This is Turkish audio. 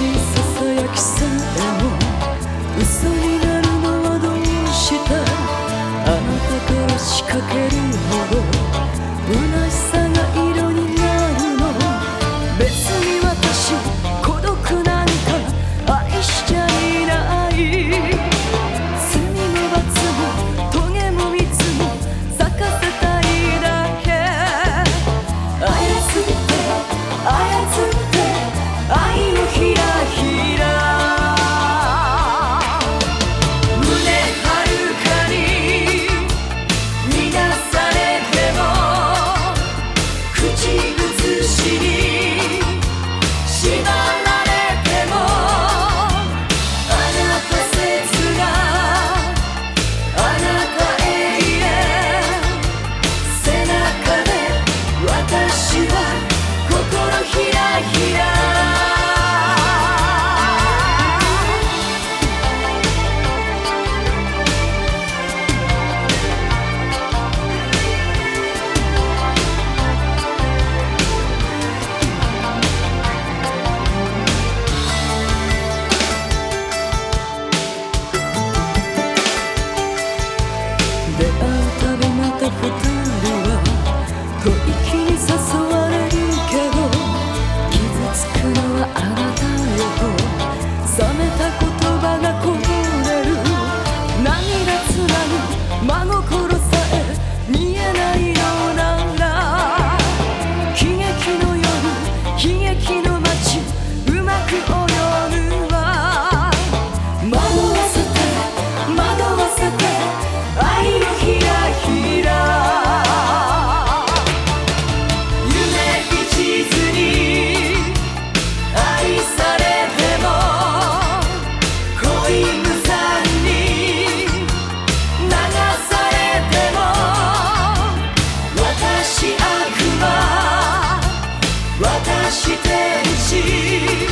小ささや奇跡を嘘になしてし